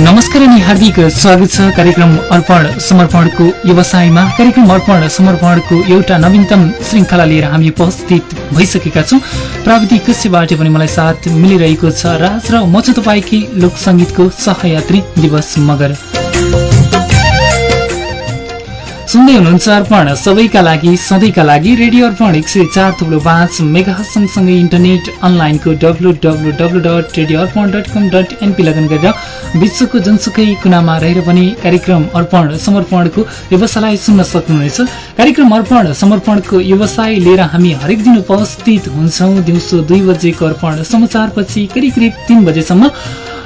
नमस्कार अनि हार्दिक स्वागत छ कार्यक्रम अर्पण समर्पणको व्यवसायमा। कार्यक्रम अर्पण समर्पणको एउटा नवीनतम श्रृङ्खला लिएर हामी उपस्थित भइसकेका छौँ। प्राविधिक कक्षबाट पनि मलाई साथ मिलिरहेको छ। राज र म चाहिँ तपाईँकै लोकसङ्गीतको सहयात्री दिवस मगर। सुन्दै हुनुहुन्छ अर्पण। सबैका लागि सधैँका लागि रेडियो अर्पण एक सय चार थुप्रो पाँच मेगा सँगसँगै इन्टरनेट अनलाइनको W W W dot radio Arpan dot com dot NP लगन गरेर विश्वको जुनसुकै कुनामा रहेर पनि कार्यक्रम अर्पण समर्पणको व्यवसायलाई सुन्न सक्नुहुनेछ। कार्यक्रम अर्पण समर्पणको व्यवसाय लिएर हामी हरेक दिन उपस्थित हुन्छौँ। दिउँसो दुई बजेको अर्पण समाचारपछि करिब करिब तिन बजेसम्म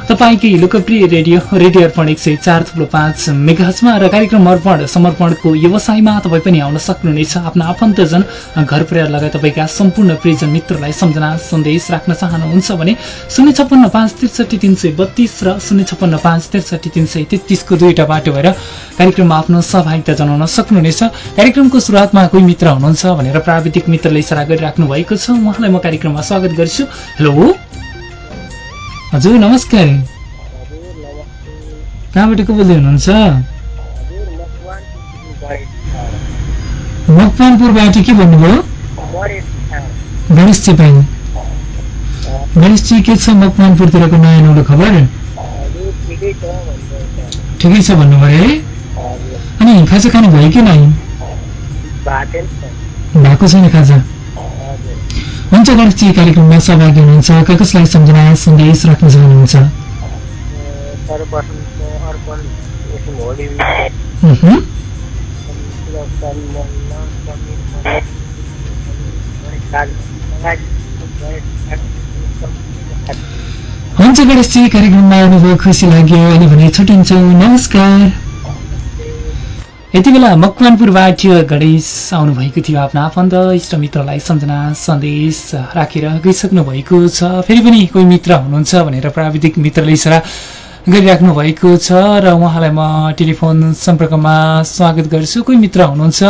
तपाईँकै लोकप्रिय रेडियो रेडियो अर्पण एक सय चार थुप्रो पाँच मेघाजमा र कार्यक्रम अर्पण समर्पणको व्यवसायमा तपाईँ पनि आउन सक्नुहुनेछ। आफ्ना आफन्तजन घर परिवार लगायत तपाईँका सम्पूर्ण प्रियजन मित्रलाई सम्झना सन्देश राख्न चाहनुहुन्छ भने शून्य छप्पन्न पाँच त्रिसठी तिन सय बत्तिस र शून्य छप्पन्न पाँच त्रिसठी तिन सय तेत्तिसको दुईवटा बाटो भएर कार्यक्रममा आफ्नो सहभागिता जनाउन सक्नुहुनेछ। कार्यक्रमको सुरुवातमा कोही मित्र हुनुहुन्छ भनेर प्राविधिक मित्रले इसारा गरिराख्नु भएको छ। उहाँलाई म कार्यक्रममा स्वागत गर्छु। हेलो! हजुर नमस्कार। कहाँबाट को बोल्दै हुनुहुन्छ? मकवानपुरबाट के भन्नुभयो? गणेश चेपाङ गणेशजी के छ मकवानपुरतिरको नयाँ नौलो खबर? ठिकै छ भन्नुभयो है। अनि खाजा खानु भयो कि नै? भएको छैन खाजा। हुन्छ गणेशजी कार्यक्रममा सहभागी हुनुहुन्छ। कसलाई सम्झना सन्देश राख्न चाहनुहुन्छ. हुन्छ गणेशजी कार्यक्रममा आउनुभयो खुसी लाग्यो। अहिले भने छुट्टिन्छौँ नमस्कार। यति बेला मकवानपुरबाट गणेश आउनुभएको थियो आफ्ना आफन्त इष्टमित्रलाई सम्झना सन्देश राखेर गइसक्नु भएको छ। फेरि पनि कोही मित्र हुनुहुन्छ भनेर प्राविधिक मित्रले इसारा गरिराख्नु भएको छ र उहाँलाई म टेलिफोन सम्पर्कमा स्वागत गर्छु। कोही मित्र हुनुहुन्छ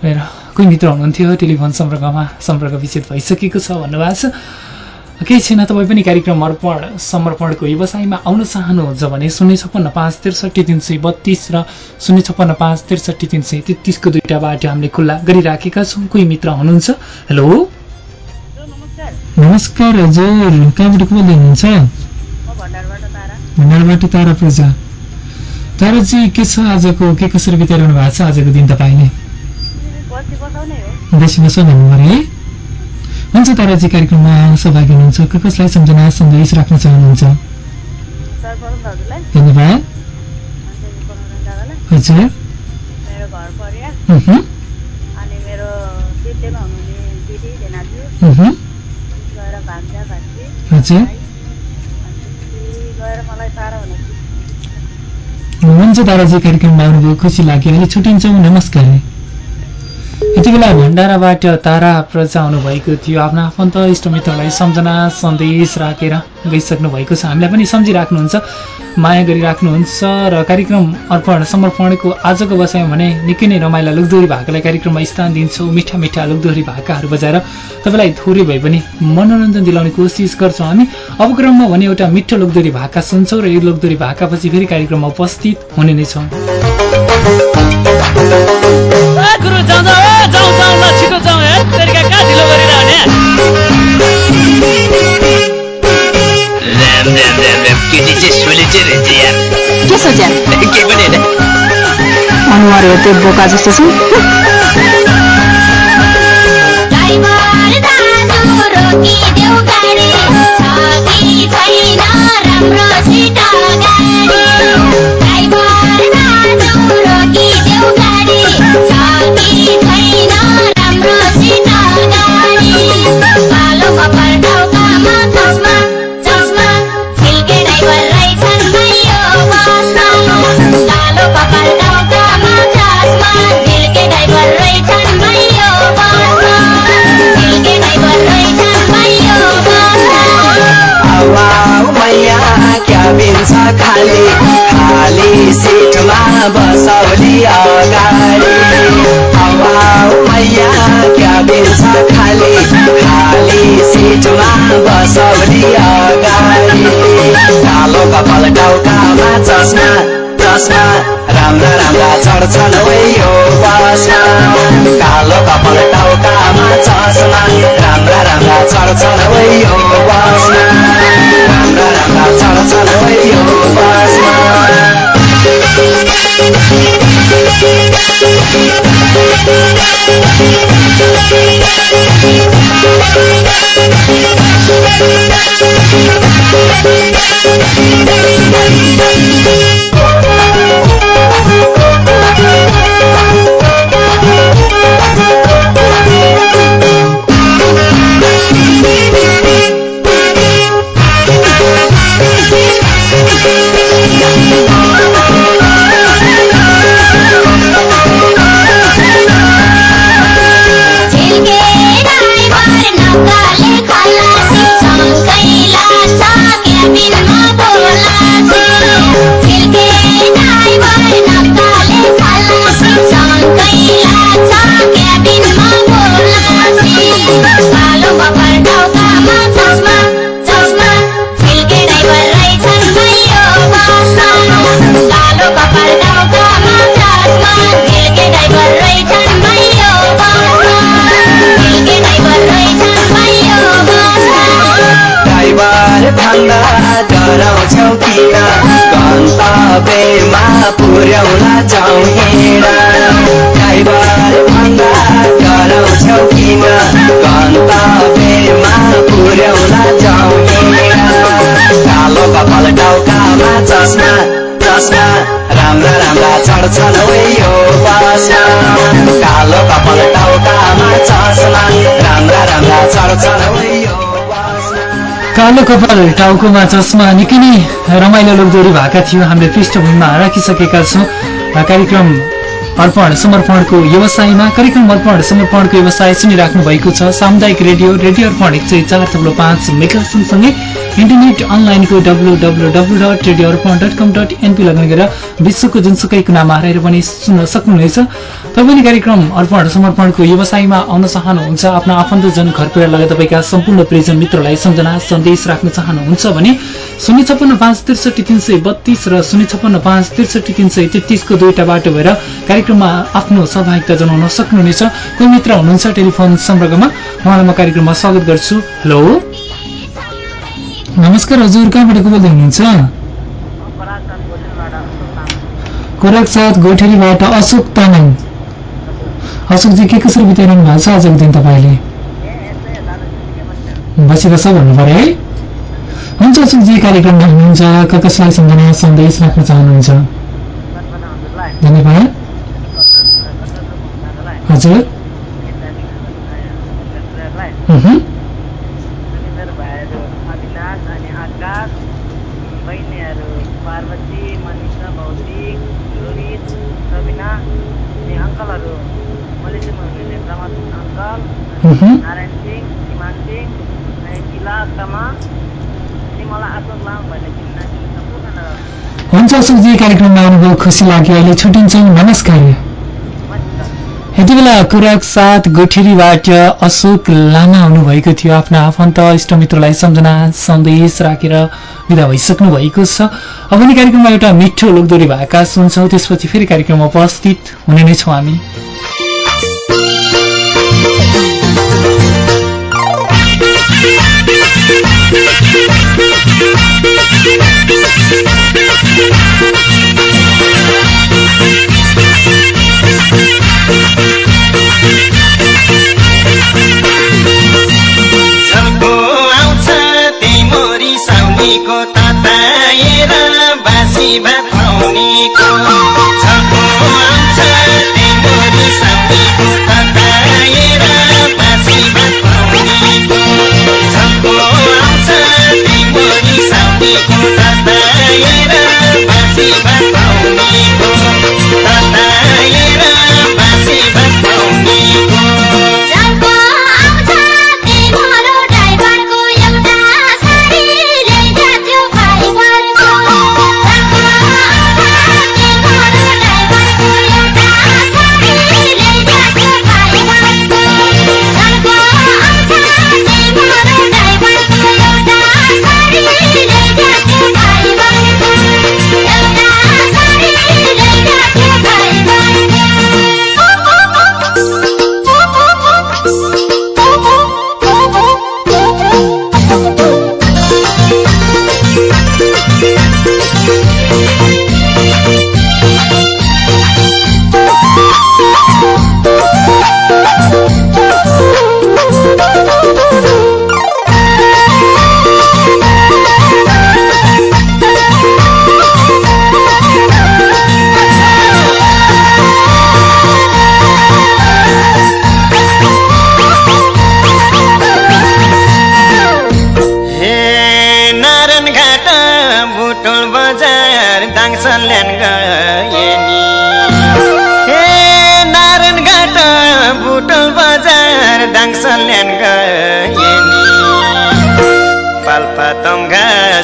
भनेर कोही मित्र हुनुहुन्थ्यो टेलिफोन सम्पर्कमा सम्पर्क विच्छेद भइसकेको छ। भन्नुभएको छ केही छैन तपाईँ पनि कार्यक्रम अर्पण समर्पणको व्यवसायमा आउन चाहनुहुन्छ भने शून्य छप्पन्न पाँच त्रिसठी तिन सय बत्तिस र शून्य छप्पन्न पाँच त्रिसठी तिन सय तेत्तिसको दुईवटा बाटो हामीले खुल्ला गरिराखेका छौँ। कोही मित्र हुनुहुन्छ? हेलो? नमस्कार हजुर कहाँबाट को बोल्दै हुनुहुन्छ? भण्डारबाट तारा। पूजा। ताराजी के छ आजको के कसरी बिताइरहनु भएको छ आजको दिन तपाईँले? हुन्छ ताराजी कार्यक्रममा सहभागी हुनुहुन्छ। कसलाई सम्झना सन्देश राख्न चाहनुहुन्छ। धन्यवाद। हजुर। मेरो घर परिवार। मह्म, अनि मेरो सित्तैमा हुनुहुने दिदी धेनाजु। मह्म, गएर भान्जा भान्जी। हजुर। भाइ, अनि त्यसपछि गएर मलाई टाढा हुन हुन्छ ताराजी कार्यक्रममा आउनुभयो। खुसी लाग्यो अहिले छुट्टिन्छौँ। नमस्कार। यति बेला भण्डाराबाट तारा प्रजा आउनुभएको थियो। आफ्ना आफन्त इष्टमित्रलाई सम्झना सन्देश राखेर गइसक्नु भएको छ। हामीलाई पनि सम्झिराख्नुहुन्छ माया गरिराख्नुहुन्छ र कार्यक्रम अर्पण समर्पणको आजको बसाइमा भने निकै नै रमाइला लोकदोरी भाकालाई कार्यक्रममा स्थान दिन्छौँ। मिठा मिठा लोकदोरी भाकाहरू बजाएर तपाईँलाई थोरै भए पनि मनोरञ्जन दिलाउने कोसिस गर्छौँ। हामी अब क्रममा भने एउटा मिठो लोकदोरी भाका सुन्छौँ र यो लोकदोरी भाकापछि फेरि कार्यक्रममा उपस्थित हुने नै छौँ। अनुहार हेर्दै बोका जस्तो छ। राम्रो tala tala way yo basma Thank you. कालो कपाल टाउकोमा चस्मा निकै नै रमाइलो लोकदोरी भएका थियो। हामीले पृष्ठभूमिमा राखिसकेका छौँ। कार्यक्रम अर्पण समर्पणको व्यवसायमा कार्यक्रम अर्पण समर्पणको व्यवसाय सुनिराख्नु भएको छ। सामुदायिक रेडियो रेडियो अर्पण एक सय चार थप्लो पाँच मेगा सँगसँगै इन्टरनेट अनलाइनको W W W dot radio Arpan dot com dot NP लगन गरेर विश्वको जुनसुकै कुनामा हराएर पनि सुन्न सक्नुहुनेछ। तपाईँले कार्यक्रम अर्पण समर्पणको व्यवसायमा आउन चाहनुहुन्छ आफ्नो आफन्तजन घर परिवार लगायत तपाईँका सम्पूर्ण प्रियजन मित्रलाई सम्झना सन्देश राख्न चाहनुहुन्छ भने शून्य छप्पन्न पाँच त्रिसठी तिन सय बत्तीस र शून्य छप्पन्न पाँच त्रिसठी तिन सय तेत्तिसको दुईवटा बाटो भएर कार्यक्रममा आफ्नो सहभागिता जनाउन सक्नुहुनेछ। कोही मित्र हुनुहुन्छ टेलिफोन सम्पर्कमा उहाँलाई म कार्यक्रममा स्वागत गर्छु। हेलो। नमस्कार हजुर कहाँबाट को बोल्दै हुनुहुन्छ? खोराक साथ गोठेरीबाट अशोक तामाङ। अशोकजी के कसरी बिताइरहनु भएको छ आजको दिन तपाईँले? बसी बस भन्नु पऱ्यो है। हुन्छ अशोकजी कार्यक्रममा हुनुहुन्छ। कसलाई सम्झना सन्देश राख्न चाहनुहुन्छ? धन्यवाद। मह्म। नारायण सिंह सिंह अनि जिला तमा अनि मलाई लाम भन्ने सम्पूर्ण हुन्छ अशोकजी कार्यक्रममा आउनुभयो खुसी लाग्यो अहिले छुट्टिन्छौँ। नमस्कार। यति बेला कुराक साथ गोठेरीबाट अशोक लामा आउनुभएको थियो। आफ्ना आफन्त इष्टमित्रलाई सम्झना सन्देश राखेर विदा भइसक्नु भएको छ। अब नि कार्यक्रममा एउटा मिठो लोकदोरी भएका सुन्छौँ त्यसपछि फेरि कार्यक्रममा उपस्थित हुने नै छौँ हामी। Música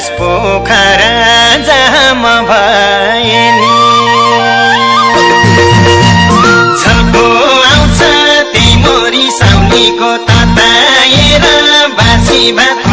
घाँस पोखरा जहाँ म भए नि। झल्को आउँछ त्यही मोरी साउनीको तताएर बासी भात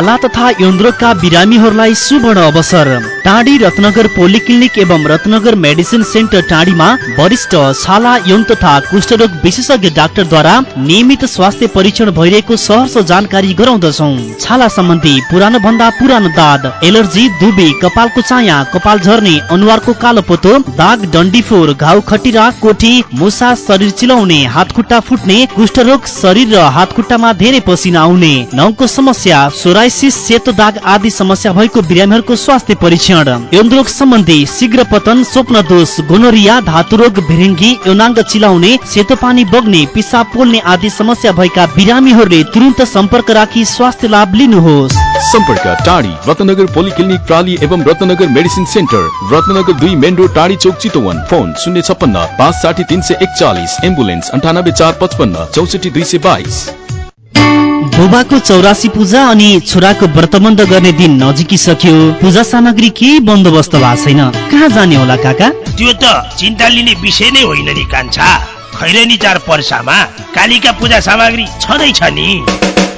छाला तथा यौनरोगका बिरामीहरूलाई सुवर्ण अवसर। टाढी रत्नगर पोलिक्लिनिक एवं रत्नगर मेडिसिन सेन्टर टाढीमा वरिष्ठ छाला यौन तथा कुष्ठरोग विशेषज्ञ डाक्टरद्वारा नियमित स्वास्थ्य परीक्षण भइरहेको सहर्ष जानकारी गराउँदछौ। छाला सम्बन्धी पुरानो भन्दा पुरानो दाद एलर्जी दुबी कपालको चाया कपाल झर्ने अनुहारको कालो पोतो दाग डन्डीफोर घाउ खटिरा कोठी मुसा शरीर चिलाउने हातखुट्टा फुट्ने कुष्ठरोग शरीर र हातखुट्टामा धेरै पसिना आउने नौको समस्या सोराइसिस सेतो दाग आदि समस्या भएको बिरामीहरूको स्वास्थ्य परीक्षण। यौनरोग सम्बन्धी शीघ्र पतन स्वप्न दोष गोनोरिया धातु रोग भिरिङ्गी यौनाङ्ग चिलाउने सेतो पानी बग्ने पिसाब पोल्ने आदि समस्या भएका बिरामीहरूले तुरन्त सम्पर्क राखी स्वास्थ्य लाभ लिनुहोस्। सम्पर्क टाढी रत्नगर पोलिक्लिनिक प्राली एवं रत्नगर मेडिसिन सेन्टर रत्नगर दुई मेन रोड टाढी चौक चितवन फोन शून्य छप्पन्न पाँच साठी तिन सय एकचालिस एम्बुलेन्स अन्ठानब्बे चार पचपन्न चौसठी दुई सय बाइस। बुबाको चौरासी पूजा अनि छोराको व्रतबन्ध गर्ने दिन नजिकिसक्यो। पूजा सामग्री केही बन्दोबस्त भएको छैन। कहाँ जाने होला काका? त्यो त चिन्ता लिने विषय नै होइन नि कान्छा। खैरेनी चार पर्सामा कालिका पूजा सामग्री छँदैछ नि।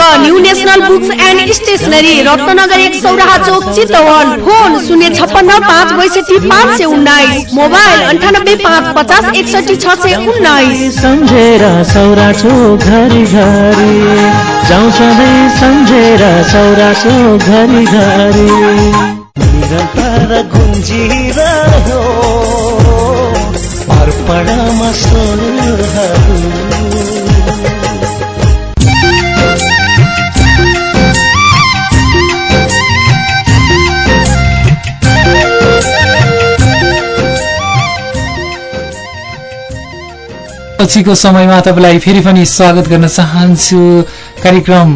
new national books and stationery Ratnanagar एक सौराहा चोक चितवन फोन शून्य छप्पन्न पाँच बैसठी पाँच सय उन्नाइस मोबाइल अन्ठानब्बे पाँच पचास एकसठी छ सय उन्नाइस। सम्झेर सौरा छु घरि घरि। जाउँ सधैँ सम्झेर सौरा छु घरि घरि। गुन्जिरह्यो अर्पणमा पछिको समयमा तपाईँलाई फेरि पनि स्वागत गर्न चाहन्छु। कार्यक्रम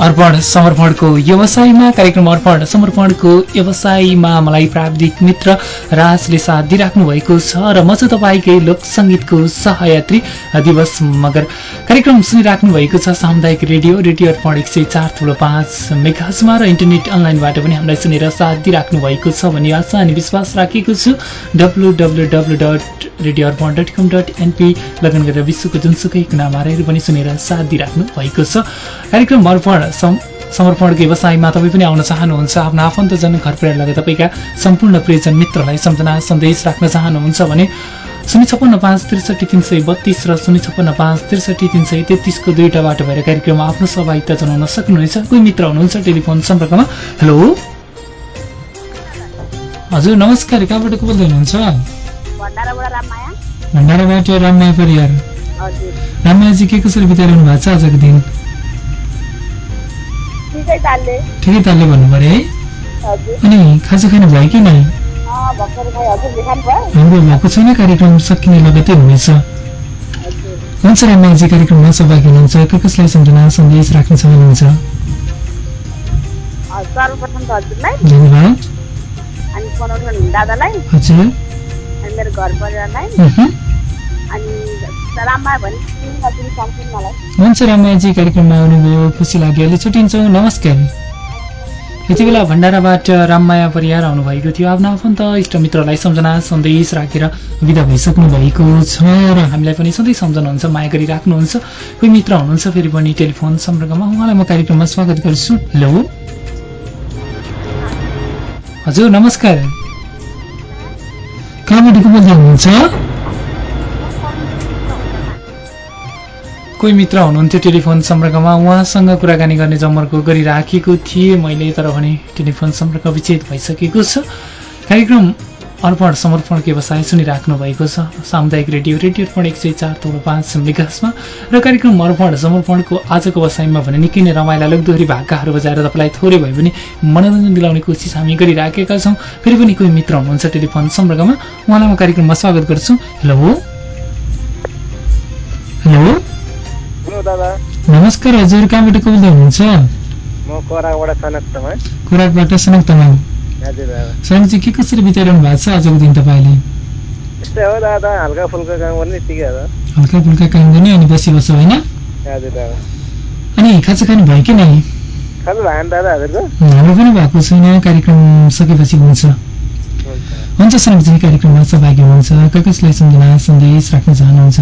अर्पण समर्पणको व्यवसायमा कार्यक्रम अर्पण समर्पणको व्यवसायमा मलाई प्राविधिक मित्र राजले साथ दिइराख्नु भएको छ र म चाहिँ तपाईँकै लोकसङ्गीतको सहयात्री दिवस मगर कार्यक्रम सुनिराख्नु भएको छ सामुदायिक रेडियो रेडियो अर्पण एक सय चार थुलो पाँच मेघाजमा र इन्टरनेट अनलाइनबाट पनि हामीलाई सुनेर साथ दिइराख्नु भएको छ भन्ने आशा अनि विश्वास राखेको छु। W W W dot radio Arpan dot com dot NP login गरेर विश्वको जुनसुकै कुनामा रहेर पनि सुनेर साथ दिइराख्नु भएको छ। कार्यक्रम अर्पण सम समर्पणको व्यवसायमा तपाईँ पनि आउन चाहनुहुन्छ आफ्नो आफन्तजन घर पुऱ्याएर लगे तपाईँका सम्पूर्ण प्रियजन मित्रलाई सम्झना सन्देश राख्न चाहनुहुन्छ भने शून्य छप्पन्न पाँच त्रिसठी तिन सय बत्तिस र शून्य छप्पन्न पाँच त्रिसठी तिन सय तेत्तिसको दुईवटा बाटो भएर कार्यक्रममा आफ्नो सहभागिता जनाउन सक्नुहुनेछ। कोही मित्र हुनुहुन्छ टेलिफोन सम्पर्कमा? हेलो हजुर नमस्कार कहाँबाट को बोल्दै हुनुहुन्छ? भण्डाराबाट राममाया परियार राममायाजी के कसरी बिताइरहनु भएको छ आजको दिन? ठिकै तालले भन्नु पर्यो है। अनि खाजा खानु भयो कि नै? हाम्रो भएको छैन कार्यक्रम सकिने लगतै हुनेछ। हुन्छ रामाजी कार्यक्रममा सहभागी हुनुहुन्छ। कसलाई सम्झना सन्देश राख्न चाहनुहुन्छ? सर्वप्रथम त हजुरलाई। धन्यवाद। अनि बनाउनु दादालाई। हजुर। अनि मेरो घर परिवारलाई। अनि हुन्छ रामाजी कार्यक्रममा आउनुभयो खुसी लाग्यो। अहिले छुट्टिन्छौँ। नमस्कार। यति बेला भण्डाराबाट राममाया परियार आउनुभएको थियो। आफ्नो आफन्त इष्टमित्रलाई सम्झना सन्देश राखेर विदा भइसक्नु भएको छ र हामीलाई पनि सधैँ सम्झनुहुन्छ माया गरिराख्नुहुन्छ। कोही मित्र हुनुहुन्छ फेरि पनि टेलिफोन सम्पर्कमा। उहाँलाई म कार्यक्रममा स्वागत गर्छु। हेलो। हजुर नमस्कार। कहाँबाट बोल्दै हुनुहुन्छ? कोही मित्र हुनुहुन्थ्यो टेलिफोन सम्पर्कमा। उहाँसँग कुराकानी गर्ने जमर्को गरिराखेको थिएँ मैले तर भने टेलिफोन सम्पर्क विच्छेद भइसकेको छ। कार्यक्रम अर्पण समर्पणको व्यवसाय सुनिराख्नु भएको छ। सामुदायिक रेडियो रेडियो अर्पण एक सय चार तौलो पाँच मेगासमा र कार्यक्रम अर्पण समर्पणको आजको व्यवसायमा भने निकै नै रमाइला लोकदोहोरी भाकाहरू बजाएर तपाईँलाई थोरै भए पनि मनोरञ्जन दिलाउने कोसिस हामी गरिराखेका छौँ। फेरि पनि कोही मित्र हुनुहुन्छ टेलिफोन सम्पर्कमा उहाँलाई म कार्यक्रममा स्वागत गर्छु। हेलो? हेलो? हेलो दादा? नमस्कार हजुर कहाँबाट को बोल्दै हुनुहुन्छ? म सनक तमाङ हजुर दादा। के कसरी बिताइरहनु भएको छ आजको दिन तपाईँले? यस्तै हो दादा। हल्का फुल्का काम गर्ने ठिकै हो। हल्का फुल्का काम गर्ने अनि बसी बस्छ होइन? हजुर दादा। अनि खाजा खानु भयो कि नै? भएन दादा हजुरको? हाम्रो पनि भएको छैन कार्यक्रम सकेपछि हुन्छ। हुन्छ। सनकजी कार्यक्रममा सहभागी हुनुहुन्छ। कसलाई सम्झना सन्देश राख्न चाहनुहुन्छ?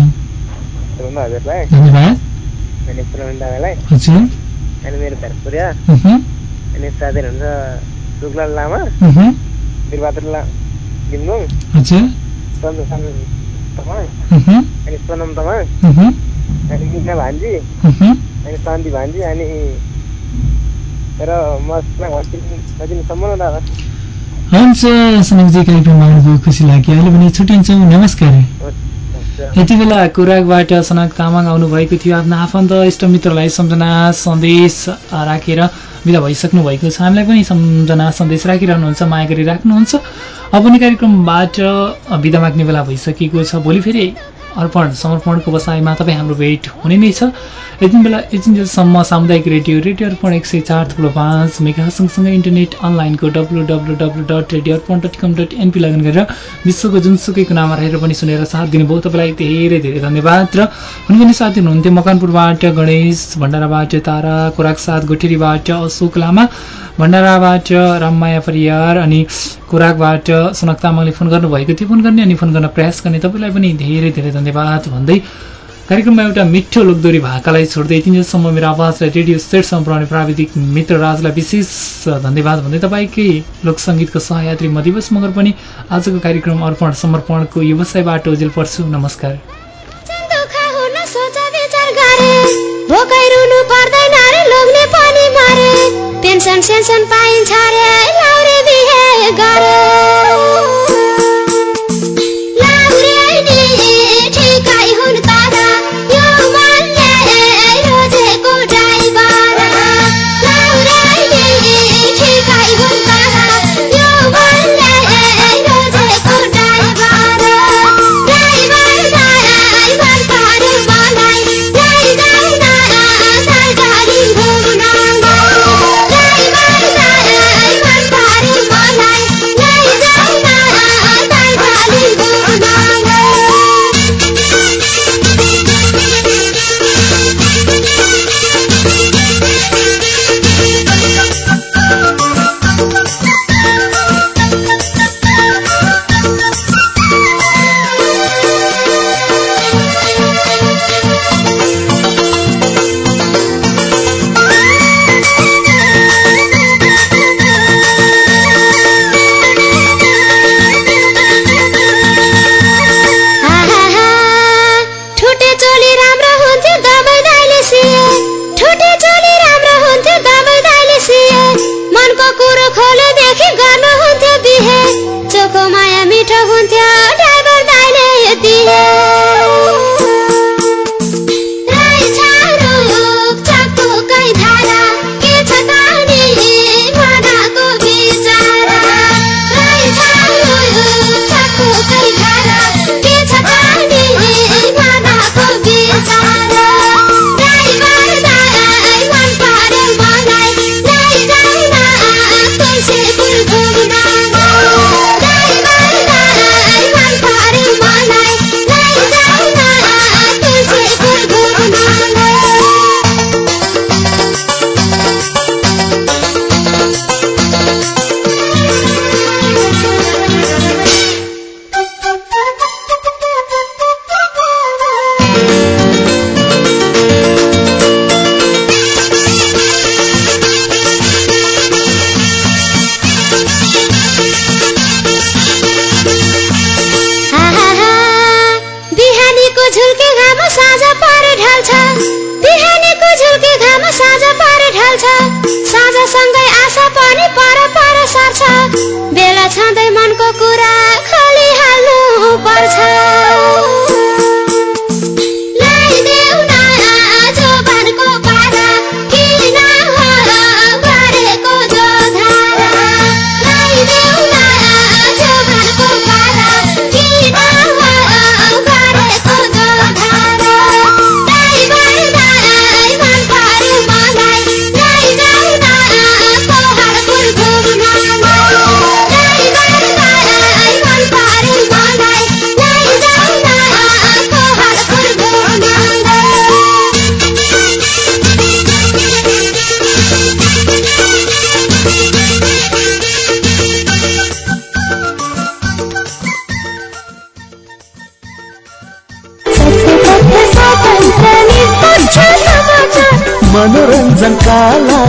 धन्यवाद। अनि पुरानो दादालाई अनि मेरो भरपुरिया उहुँ, अनि साथीहरू हुन्छ शुक्लाल लामा बिरबहादुर ला लिम्बुङ चन्द्रसान तमाङ अनि सोनम तमाङ अनि मिना भान्जी। अनि सन्दी भान्जी अनि र म सम्म दादा हुन्छ सनकजी कार्यक्रममा आउनुभयो खुसी लाग्यो अहिले पनि छुट्टिन्छौँ नमस्कार यति बेला कुराकबाट सनक तामाङ आउनुभएको थियो। आफ्नो आफन्त इष्टमित्रलाई सम्झना सन्देश राखेर विदा भइसक्नु भएको छ। हामीलाई पनि सम्झना सन्देश राखिरहनुहुन्छ माया गरिराख्नुहुन्छ। अब पनि कार्यक्रमबाट विदा माग्ने बेला भइसकेको छ। भोलि फेरि अर्पण समर्पणको बसाइमा तपाईँ हाम्रो भेट हुने नै छ। यति बेला यतिन्जेलसम्म सामुदायिक रेडियो रेडियो अर्पण एक सय चार थुप्रो पाँच मेगा सँगसँगै इन्टरनेट अनलाइनको W W W dot radio Arpan dot com dot NP login गरेर विश्वको जुनसुकै कुनामा रहेर पनि सुनेर साथ दिनुभयो। तपाईँलाई धेरै धेरै धन्यवाद। र हुनुहुने साथी हुनुहुन्थ्यो मकनपुरबाट गणेश भण्डाराबाट तारा खोराक साथ गोठेरीबाट अशोक लामा भण्डाराबाट राममाया परियार अनि खोराकबाट सोनक तामाङले फोन गर्नुभएको थियो। फोन गर्ने अनि फोन गर्न प्रयास गर्ने तपाईँलाई पनि धेरै धेरै भन्दै कार्यक्रममा एउटा मिठो लोकदोरी भाकालाई छोड्दै तिनसम्म मेरो आवाजलाई रेडियो सेटसम्म पुऱ्याउने प्राविधिक मित्र राजलाई विशेष धन्यवाद भन्दै तपाईँकै लोकसङ्गीतको सहयात्री म दिवस मगर पनि आजको कार्यक्रम अर्पण समर्पणको व्यवसायबाट ओजेल पर्छु। नमस्कार।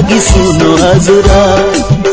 लागि सुन्नु हजुर।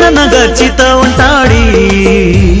जाउँ है रत्नगर चितवन टाढी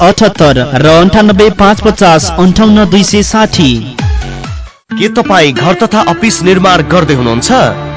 अठहत्तर र अन्ठानब्बे पाँच पचास अन्ठाउन्न दुई सय साठी। के तपाईँ घर तथा अफिस निर्माण गर्दै हुनुहुन्छ?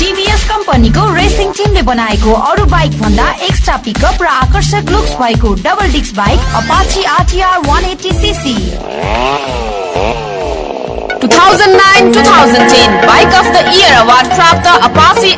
टिभीएस कम्पनीको रेसिङ टिमले बनाएको अरू बाइक भन्दा एक्स्ट्रा पिकअप र आकर्षक लुक्स भएको double disc bike Apache RTR 180 CC 2009-2010 bike of the year award प्राप्त अपाची